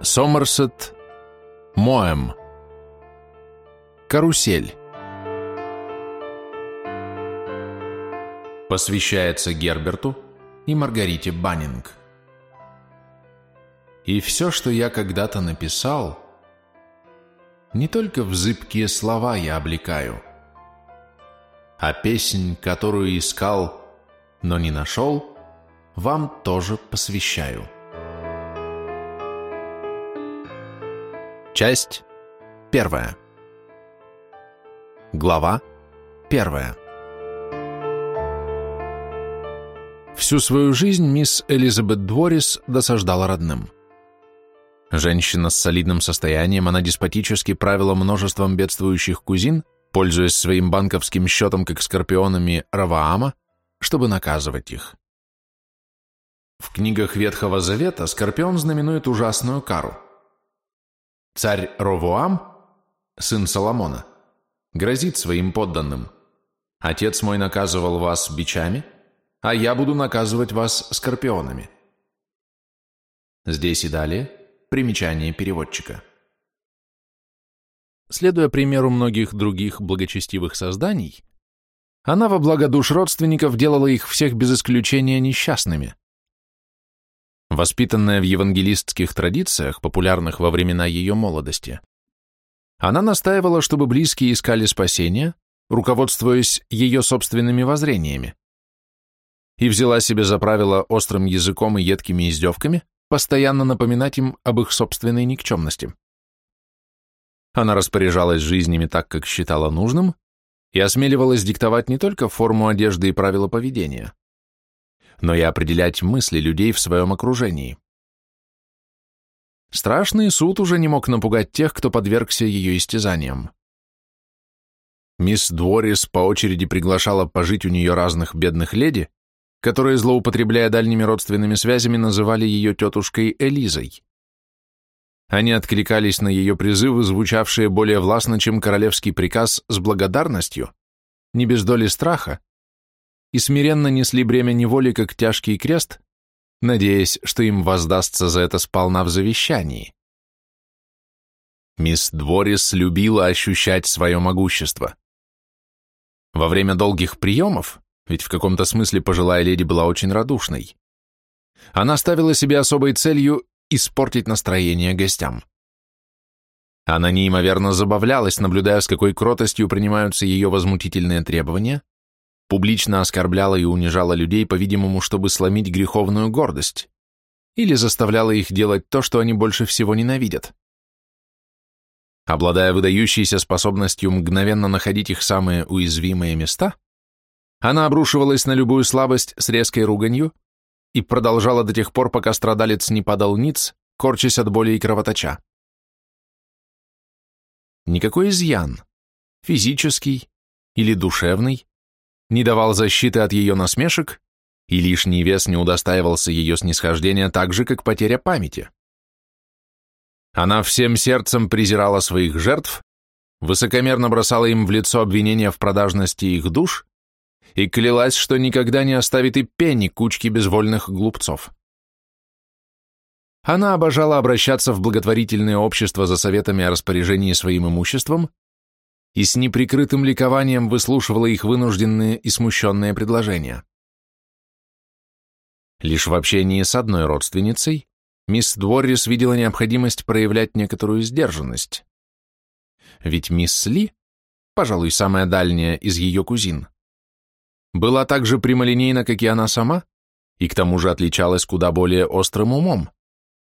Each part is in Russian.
Сомерсет Моэм. Карусель. Посвящается Герберту и Маргарите Баннинг. И все, что я когда-то написал, не только в зыбкие слова я облекаю, а песнь, которую искал, но не нашел, вам тоже посвящаю. Часть первая. Глава первая. Всю свою жизнь мисс Элизабет Дворис досаждала родным. Женщина с солидным состоянием, она деспотически правила множеством бедствующих кузин, пользуясь своим банковским счетом как скорпионами Раваама, чтобы наказывать их. В книгах Ветхого Завета скорпион знаменует ужасную кару – Царь Ровоам, сын Соломона, грозит своим подданным. Отец мой наказывал вас бичами, а я буду наказывать вас скорпионами. Здесь и далее примечание переводчика. Следуя примеру многих других благочестивых созданий, она во благо душ родственников делала их всех без исключения несчастными. Воспитанная в евангелистских традициях, популярных во времена ее молодости, она настаивала, чтобы близкие искали спасения, руководствуясь ее собственными воззрениями, и взяла себе за правило острым языком и едкими издевками постоянно напоминать им об их собственной никчемности. Она распоряжалась жизнями так, как считала нужным, и осмеливалась диктовать не только форму одежды и правила поведения, но и определять мысли людей в своем окружении. Страшный суд уже не мог напугать тех, кто подвергся ее истязаниям. Мисс Дворис по очереди приглашала пожить у нее разных бедных леди, которые, злоупотребляя дальними родственными связями, называли ее тетушкой Элизой. Они откликались на ее призывы, звучавшие более властно, чем королевский приказ, с благодарностью, не без доли страха, и смиренно несли бремя неволи как тяжкий крест, надеясь, что им воздастся за это сполна в завещании. Мисс Дворис любила ощущать свое могущество. Во время долгих приемов, ведь в каком-то смысле пожилая леди была очень радушной, она ставила себе особой целью испортить настроение гостям. Она неимоверно забавлялась, наблюдая, с какой кротостью принимаются ее возмутительные требования, публично оскорбляла и унижала людей, по-видимому, чтобы сломить греховную гордость, или заставляла их делать то, что они больше всего ненавидят. Обладая выдающейся способностью мгновенно находить их самые уязвимые места, она обрушивалась на любую слабость с резкой руганью и продолжала до тех пор, пока страдалец не падал ниц, корчась от боли и кровоточа. Никакой изъян, физический или душевный, не давал защиты от ее насмешек, и лишний вес не удостаивался ее снисхождения так же, как потеря памяти. Она всем сердцем презирала своих жертв, высокомерно бросала им в лицо обвинения в продажности их душ и клялась, что никогда не оставит и пени кучки безвольных глупцов. Она обожала обращаться в благотворительное общество за советами о распоряжении своим имуществом и с неприкрытым ликованием выслушивала их вынужденные и смущенные предложения. Лишь в общении с одной родственницей мисс Дворрис видела необходимость проявлять некоторую сдержанность. Ведь мисс Ли, пожалуй, самая дальняя из ее кузин, была так же прямолинейна, как и она сама, и к тому же отличалась куда более острым умом,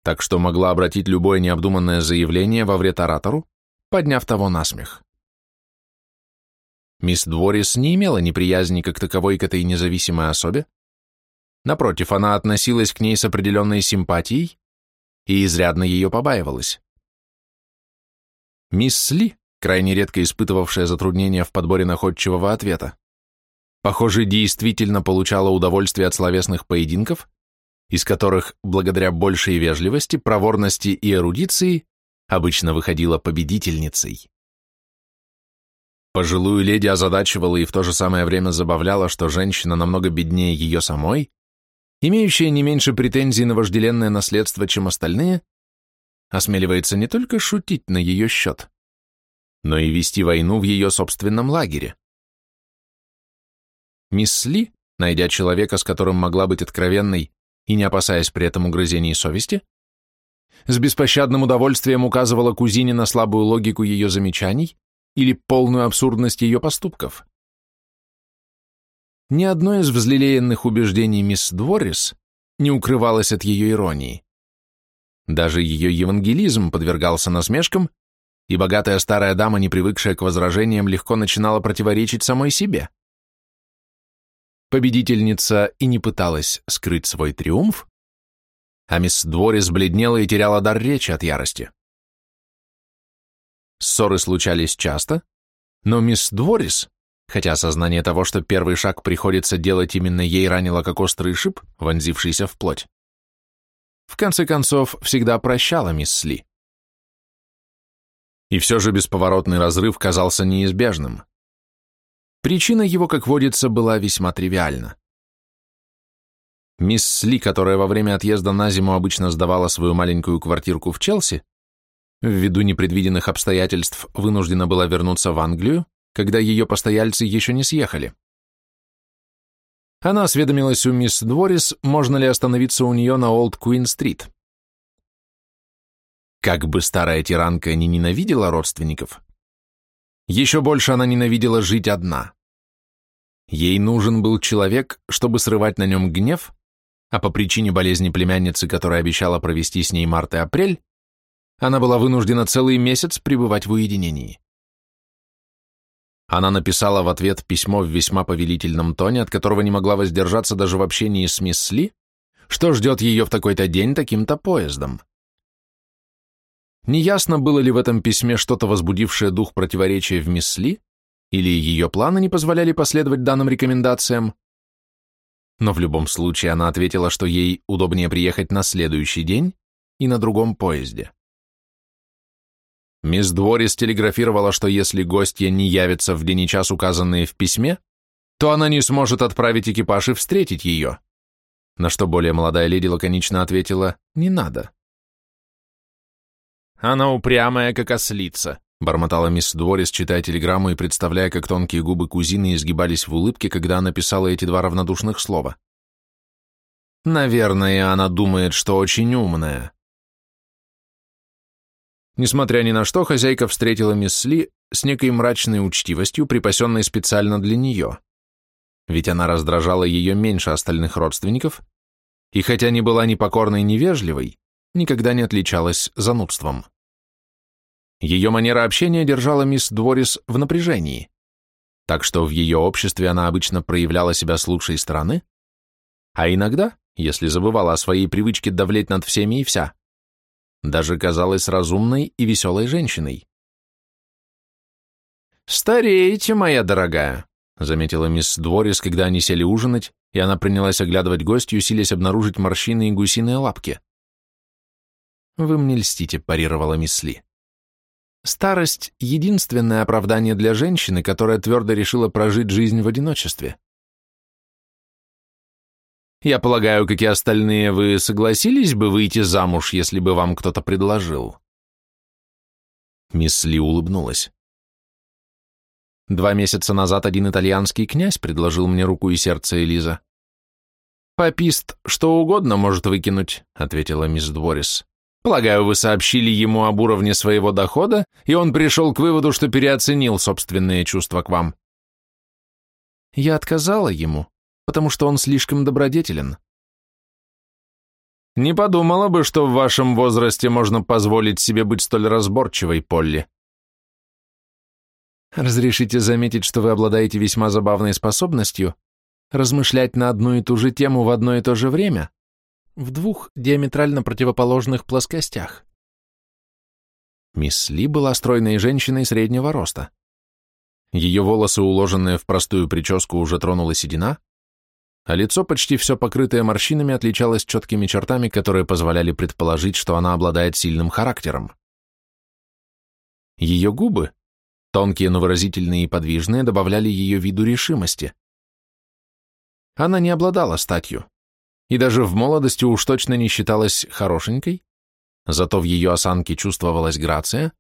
так что могла обратить любое необдуманное заявление во вред оратору, подняв того на смех. Мисс Дворис не имела неприязни как таковой к этой независимой особе. Напротив, она относилась к ней с определенной симпатией и изрядно ее побаивалась. Мисс Ли, крайне редко испытывавшая затруднения в подборе находчивого ответа, похоже, действительно получала удовольствие от словесных поединков, из которых, благодаря большей вежливости, проворности и эрудиции, обычно выходила победительницей. Пожилую леди озадачивала и в то же самое время забавляла, что женщина намного беднее ее самой, имеющая не меньше претензий на вожделенное наследство, чем остальные, осмеливается не только шутить на ее счет, но и вести войну в ее собственном лагере. Мисс Ли, найдя человека, с которым могла быть откровенной и не опасаясь при этом угрызений совести, с беспощадным удовольствием указывала кузине на слабую логику ее замечаний или полную абсурдность ее поступков. Ни одно из взлелеянных убеждений мисс Дворис не укрывалось от ее иронии. Даже ее евангелизм подвергался насмешкам, и богатая старая дама, не привыкшая к возражениям, легко начинала противоречить самой себе. Победительница и не пыталась скрыть свой триумф, а мисс Дворис бледнела и теряла дар речи от ярости. Ссоры случались часто, но мисс Дворис, хотя осознание того, что первый шаг приходится делать именно ей, ранило как острый шип, вонзившийся в плоть, в конце концов всегда прощала мисс Сли. И все же бесповоротный разрыв казался неизбежным. Причина его, как водится, была весьма тривиальна. Мисс Сли, которая во время отъезда на зиму обычно сдавала свою маленькую квартирку в Челси, ввиду непредвиденных обстоятельств вынуждена была вернуться в Англию, когда ее постояльцы еще не съехали. Она осведомилась у мисс Дворис, можно ли остановиться у нее на Олд Куин-стрит. Как бы старая тиранка не ненавидела родственников, еще больше она ненавидела жить одна. Ей нужен был человек, чтобы срывать на нем гнев а по причине болезни племянницы, которая обещала провести с ней март и апрель, она была вынуждена целый месяц пребывать в уединении. Она написала в ответ письмо в весьма повелительном тоне, от которого не могла воздержаться даже в общении с мисс Ли, что ждет ее в такой-то день таким-то поездом. Неясно, было ли в этом письме что-то возбудившее дух противоречия в мисс Ли, или ее планы не позволяли последовать данным рекомендациям, но в любом случае она ответила, что ей удобнее приехать на следующий день и на другом поезде. Мисс Дворис телеграфировала, что если гостья не явится в день и час, указанные в письме, то она не сможет отправить экипаж и встретить ее. На что более молодая леди лаконично ответила «не надо». «Она упрямая, как ослица», Бормотала мисс Дворис, читая телеграмму и представляя, как тонкие губы кузины изгибались в улыбке, когда она писала эти два равнодушных слова. Наверное, она думает, что очень умная. Несмотря ни на что, хозяйка встретила мисс Ли с некой мрачной учтивостью, припасенной специально для нее. Ведь она раздражала ее меньше остальных родственников, и хотя не была ни покорной, ни вежливой, никогда не отличалась занудством. Ее манера общения держала мисс Дворис в напряжении, так что в ее обществе она обычно проявляла себя с лучшей стороны, а иногда, если забывала о своей привычке давлеть над всеми и вся, даже казалась разумной и веселой женщиной. «Стареете, моя дорогая», — заметила мисс Дворис, когда они сели ужинать, и она принялась оглядывать гостью, силясь обнаружить морщины и гусиные лапки. «Вы мне льстите», — парировала мисс Ли. Старость — единственное оправдание для женщины, которая твердо решила прожить жизнь в одиночестве. Я полагаю, как и остальные, вы согласились бы выйти замуж, если бы вам кто-то предложил?» Мисс Ли улыбнулась. «Два месяца назад один итальянский князь предложил мне руку и сердце Элиза». «Попист что угодно может выкинуть», — ответила мисс Дворис. Полагаю, вы сообщили ему об уровне своего дохода, и он пришел к выводу, что переоценил собственные чувства к вам. Я отказала ему, потому что он слишком добродетелен. Не подумала бы, что в вашем возрасте можно позволить себе быть столь разборчивой, Полли. Разрешите заметить, что вы обладаете весьма забавной способностью размышлять на одну и ту же тему в одно и то же время, в двух диаметрально противоположных плоскостях. Мисс Ли была стройной женщиной среднего роста. Ее волосы, уложенные в простую прическу, уже тронула седина, а лицо, почти все покрытое морщинами, отличалось четкими чертами, которые позволяли предположить, что она обладает сильным характером. Ее губы, тонкие, но выразительные и подвижные, добавляли ее виду решимости. Она не обладала статью, и даже в молодости уж точно не считалась хорошенькой, зато в ее осанке чувствовалась грация,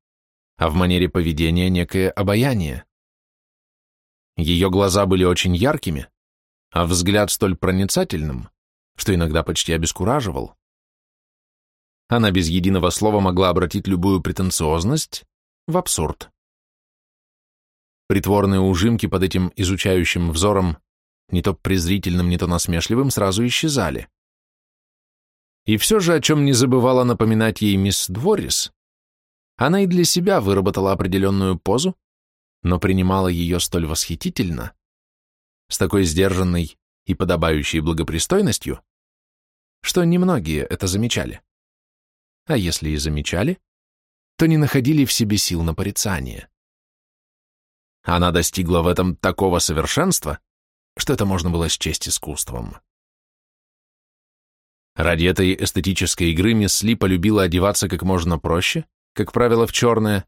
а в манере поведения некое обаяние. Ее глаза были очень яркими, а взгляд столь проницательным, что иногда почти обескураживал. Она без единого слова могла обратить любую претенциозность в абсурд. Притворные ужимки под этим изучающим взором, не то презрительным, не то насмешливым, сразу исчезали. И все же, о чем не забывала напоминать ей мисс Дворис, она и для себя выработала определенную позу, но принимала ее столь восхитительно, с такой сдержанной и подобающей благопристойностью, что немногие это замечали. А если и замечали, то не находили в себе сил на порицание. Она достигла в этом такого совершенства, что это можно было счесть искусством. Ради этой эстетической игры мисс Ли полюбила одеваться как можно проще, как правило, в черное,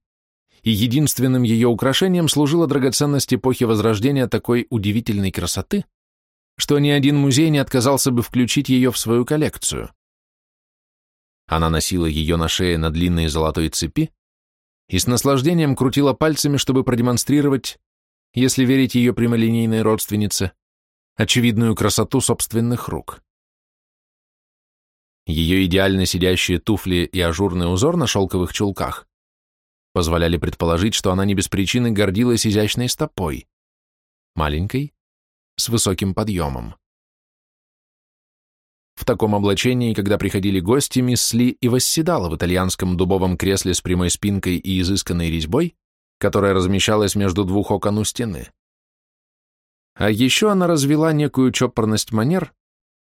и единственным ее украшением служила драгоценность эпохи Возрождения такой удивительной красоты, что ни один музей не отказался бы включить ее в свою коллекцию. Она носила ее на шее на длинной золотой цепи и с наслаждением крутила пальцами, чтобы продемонстрировать, если верить ее прямолинейной родственнице, очевидную красоту собственных рук. Ее идеально сидящие туфли и ажурный узор на шелковых чулках позволяли предположить, что она не без причины гордилась изящной стопой, маленькой, с высоким подъемом. В таком облачении, когда приходили гости, мисс Ли и восседала в итальянском дубовом кресле с прямой спинкой и изысканной резьбой, которая размещалась между двух окон у стены. А еще она развела некую чопорность манер,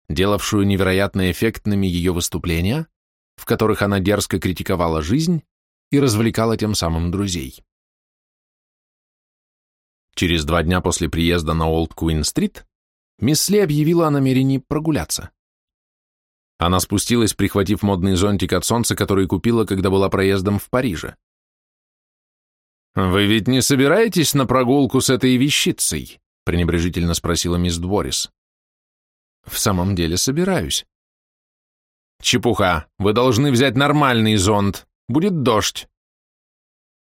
делавшую невероятно эффектными ее выступления, в которых она дерзко критиковала жизнь и развлекала тем самым друзей. Через два дня после приезда на Олд Куин-стрит мисс Ли объявила о намерении прогуляться. Она спустилась, прихватив модный зонтик от солнца, который купила, когда была проездом в Париже. «Вы ведь не собираетесь на прогулку с этой вещицей?» пренебрежительно спросила мисс Дворис. «В самом деле собираюсь». «Чепуха! Вы должны взять нормальный зонт. Будет дождь».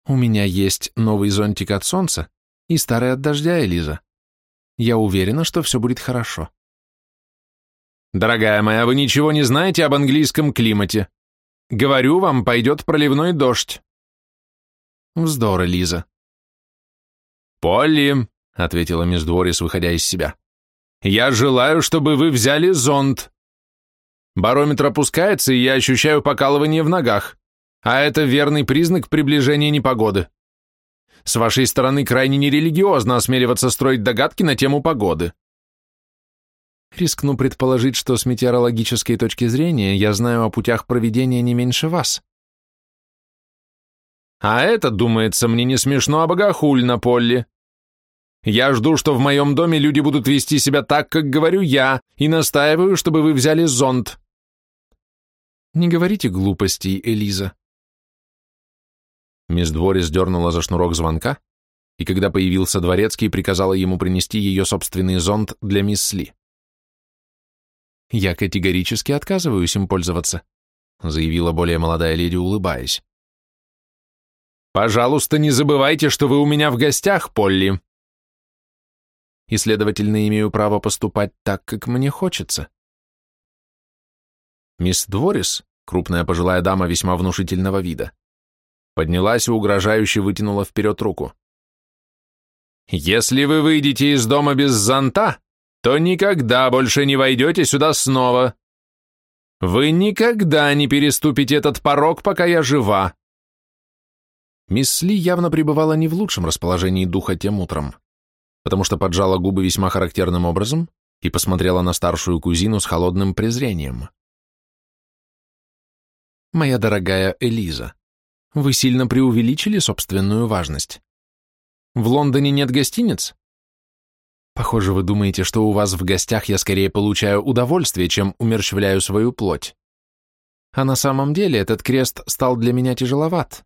«У меня есть новый зонтик от солнца и старый от дождя, Элиза. Я уверена, что все будет хорошо». «Дорогая моя, вы ничего не знаете об английском климате. Говорю вам, пойдет проливной дождь». «Вздор, Элиза». «Полли», — ответила мисс Дворис, выходя из себя, — «я желаю, чтобы вы взяли зонт. Барометр опускается, и я ощущаю покалывание в ногах, а это верный признак приближения непогоды. С вашей стороны крайне нерелигиозно осмеливаться строить догадки на тему погоды». Рискну предположить, что с метеорологической точки зрения я знаю о путях проведения не меньше вас. А это, думается, мне не смешно, а богохульно, Полли. Я жду, что в моем доме люди будут вести себя так, как говорю я, и настаиваю, чтобы вы взяли зонт. Не говорите глупостей, Элиза. Мисс Дворис дернула за шнурок звонка, и когда появился дворецкий, приказала ему принести ее собственный зонт для мисс Ли. «Я категорически отказываюсь им пользоваться», заявила более молодая леди, улыбаясь. «Пожалуйста, не забывайте, что вы у меня в гостях, Полли!» «И, следовательно, имею право поступать так, как мне хочется». Мисс Дворис, крупная пожилая дама весьма внушительного вида, поднялась и угрожающе вытянула вперед руку. «Если вы выйдете из дома без зонта, то никогда больше не войдете сюда снова. Вы никогда не переступите этот порог, пока я жива. Мисс Ли явно пребывала не в лучшем расположении духа тем утром, потому что поджала губы весьма характерным образом и посмотрела на старшую кузину с холодным презрением. «Моя дорогая Элиза, вы сильно преувеличили собственную важность. В Лондоне нет гостиниц? Похоже, вы думаете, что у вас в гостях я скорее получаю удовольствие, чем умерщвляю свою плоть. А на самом деле этот крест стал для меня тяжеловат,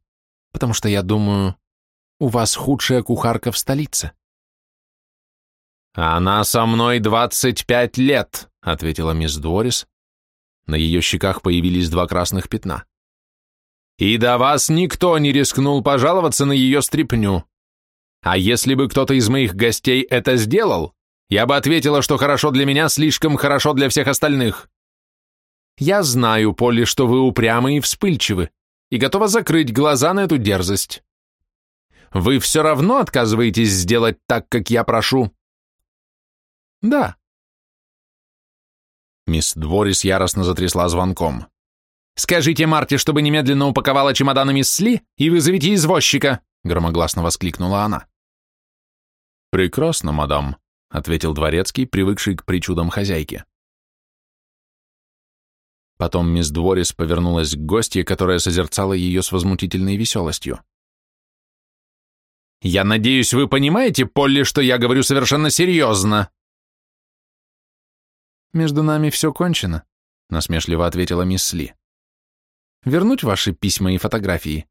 потому что я думаю, у вас худшая кухарка в столице. «Она со мной двадцать пять лет», — ответила мисс Дворис. На ее щеках появились два красных пятна. И до вас никто не рискнул пожаловаться на ее стряпню. А если бы кто-то из моих гостей это сделал, я бы ответила, что хорошо для меня слишком хорошо для всех остальных. Я знаю, Полли, что вы упрямы и вспыльчивы, и готова закрыть глаза на эту дерзость. Вы все равно отказываетесь сделать так, как я прошу. Да. Мисс Дворис яростно затрясла звонком. «Скажите Марте, чтобы немедленно упаковала чемоданы мисс Сли и вызовите извозчика!» громогласно воскликнула она. «Прекрасно, мадам», — ответил дворецкий, привыкший к причудам хозяйки. Потом мисс Дворис повернулась к гостье, которая созерцала ее с возмутительной веселостью. «Я надеюсь, вы понимаете, Полли, что я говорю совершенно серьезно?» «Между нами все кончено», — насмешливо ответила мисс Ли. «Вернуть ваши письма и фотографии?»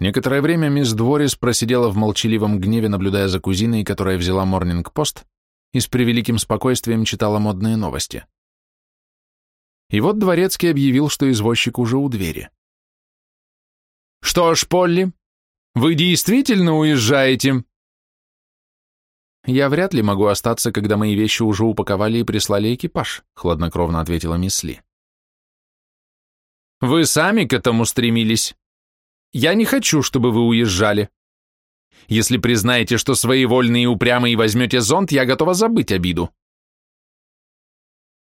Некоторое время мисс Дворис просидела в молчаливом гневе, наблюдая за кузиной, которая взяла морнинг-пост и с превеликим спокойствием читала модные новости. И вот Дворецкий объявил, что извозчик уже у двери. «Что ж, Полли, вы действительно уезжаете?» «Я вряд ли могу остаться, когда мои вещи уже упаковали и прислали экипаж», хладнокровно ответила мисс Ли. «Вы сами к этому стремились?» Я не хочу, чтобы вы уезжали. Если признаете, что своевольный и упрямый возьмете зонт, я готова забыть обиду.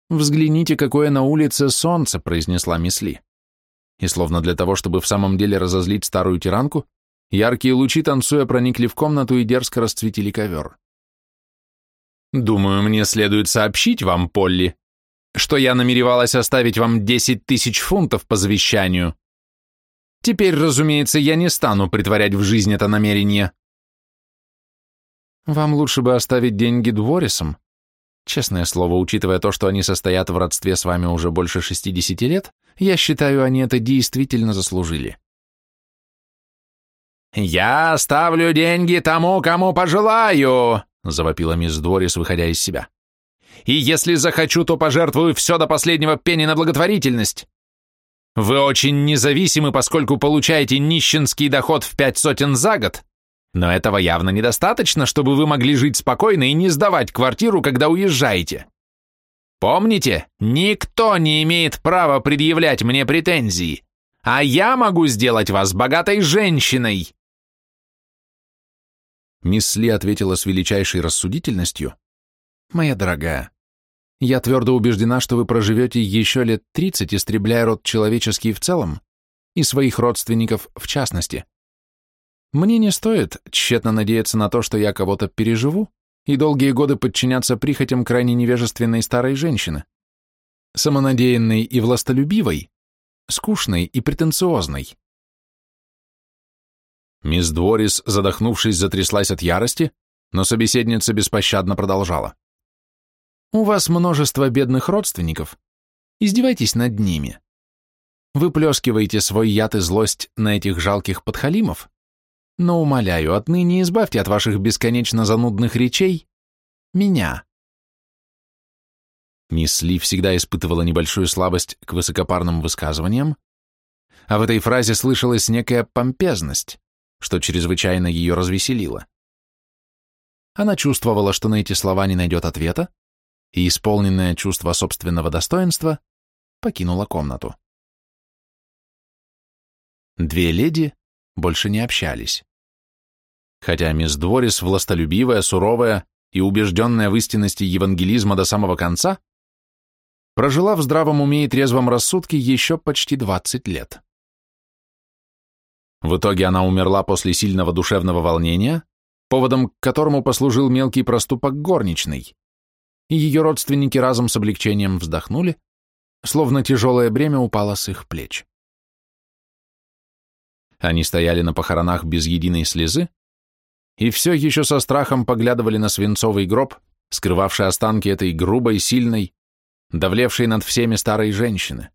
«Взгляните, какое на улице солнце», — произнесла Мисли. И словно для того, чтобы в самом деле разозлить старую тиранку, яркие лучи, танцуя, проникли в комнату и дерзко расцветили ковер. «Думаю, мне следует сообщить вам, Полли, что я намеревалась оставить вам десять тысяч фунтов по завещанию. Теперь, разумеется, я не стану притворять в жизнь это намерение. Вам лучше бы оставить деньги Дворисам. Честное слово, учитывая то, что они состоят в родстве с вами уже больше 60 лет, я считаю, они это действительно заслужили. «Я оставлю деньги тому, кому пожелаю», — завопила мисс Дворис, выходя из себя. «И если захочу, то пожертвую все до последнего пени на благотворительность. Вы очень независимы, поскольку получаете нищенский доход в пять сотен за год, но этого явно недостаточно, чтобы вы могли жить спокойно и не сдавать квартиру, когда уезжаете. Помните, никто не имеет права предъявлять мне претензии, а я могу сделать вас богатой женщиной. Мисс Ли ответила с величайшей рассудительностью. «Моя дорогая, я твердо убеждена, что вы проживете еще лет 30, истребляя род человеческий в целом и своих родственников в частности. Мне не стоит тщетно надеяться на то, что я кого-то переживу и долгие годы подчиняться прихотям крайне невежественной старой женщины, самонадеянной и властолюбивой, скучной и претенциозной. Мисс Дворис, задохнувшись, затряслась от ярости, но собеседница беспощадно продолжала. У вас множество бедных родственников. Издевайтесь над ними. Выплескиваете свой яд и злость на этих жалких подхалимов, но, умоляю, отныне избавьте от ваших бесконечно занудных речей меня. Мисс Ли всегда испытывала небольшую слабость к высокопарным высказываниям, а в этой фразе слышалась некая помпезность, что чрезвычайно ее развеселило. Она чувствовала, что на эти слова не найдет ответа, и, исполненное чувство собственного достоинства, покинула комнату. Две леди больше не общались. Хотя мисс Дворис, властолюбивая, суровая и убежденная в истинности евангелизма до самого конца, прожила в здравом уме и трезвом рассудке еще почти 20 лет. В итоге она умерла после сильного душевного волнения, поводом к которому послужил мелкий проступок горничной и ее родственники разом с облегчением вздохнули, словно тяжелое бремя упало с их плеч. Они стояли на похоронах без единой слезы и все еще со страхом поглядывали на свинцовый гроб, скрывавший останки этой грубой, сильной, давлевшей над всеми старой женщины.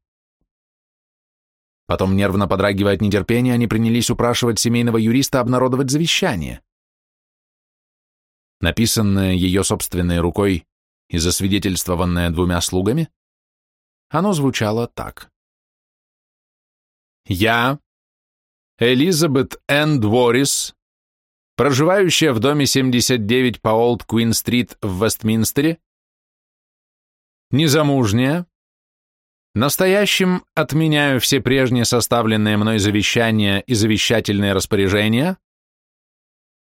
Потом, нервно подрагивая от нетерпения, они принялись упрашивать семейного юриста обнародовать завещание. Написанное ее собственной рукой и засвидетельствованное двумя слугами, оно звучало так. Я, Элизабет Н. Дворис, проживающая в доме 79 по Олд Куин-стрит в Вестминстере, незамужняя, настоящим отменяю все прежние составленные мной завещания и завещательные распоряжения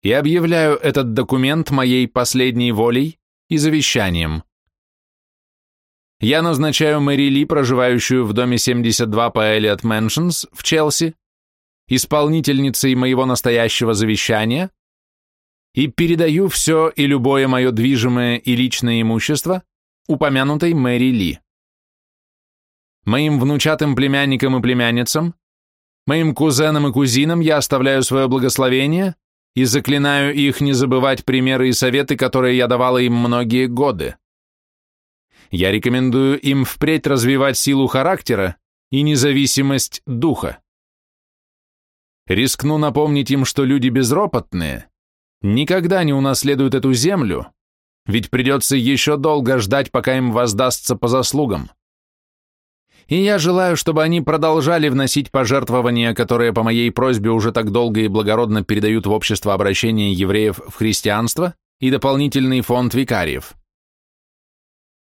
и объявляю этот документ моей последней волей и завещанием. Я назначаю Мэри Ли, проживающую в доме 72 по Эллиот Мэншнс в Челси, исполнительницей моего настоящего завещания и передаю все и любое мое движимое и личное имущество упомянутой Мэри Ли. Моим внучатым племянникам и племянницам, моим кузенам и кузинам я оставляю свое благословение и заклинаю их не забывать примеры и советы, которые я давала им многие годы. Я рекомендую им впредь развивать силу характера и независимость духа. Рискну напомнить им, что люди безропотные никогда не унаследуют эту землю, ведь придется еще долго ждать, пока им воздастся по заслугам. И я желаю, чтобы они продолжали вносить пожертвования, которые по моей просьбе уже так долго и благородно передают в общество обращения евреев в христианство и дополнительный фонд викариев.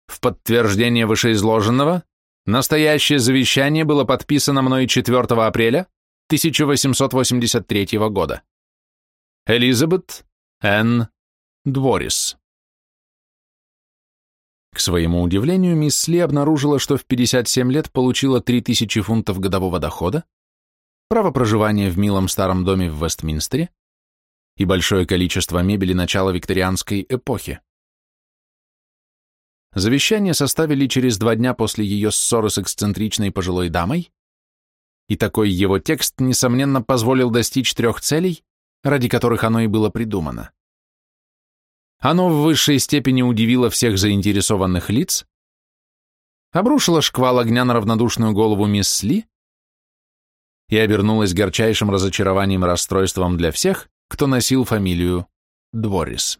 В подтверждение вышеизложенного, настоящее завещание было подписано мной 4 апреля 1883 года. Элизабет Н. Дворис. К своему удивлению, мисс Ли обнаружила, что в 57 лет получила 3000 фунтов годового дохода, право проживания в милом старом доме в Вестминстере и большое количество мебели начала викторианской эпохи. Завещание составили через два дня после ее ссоры с эксцентричной пожилой дамой, и такой его текст, несомненно, позволил достичь трех целей, ради которых оно и было придумано. Оно в высшей степени удивило всех заинтересованных лиц, обрушило шквал огня на равнодушную голову мисс Ли и обернулось горчайшим разочарованием расстройством для всех, кто носил фамилию Дворис.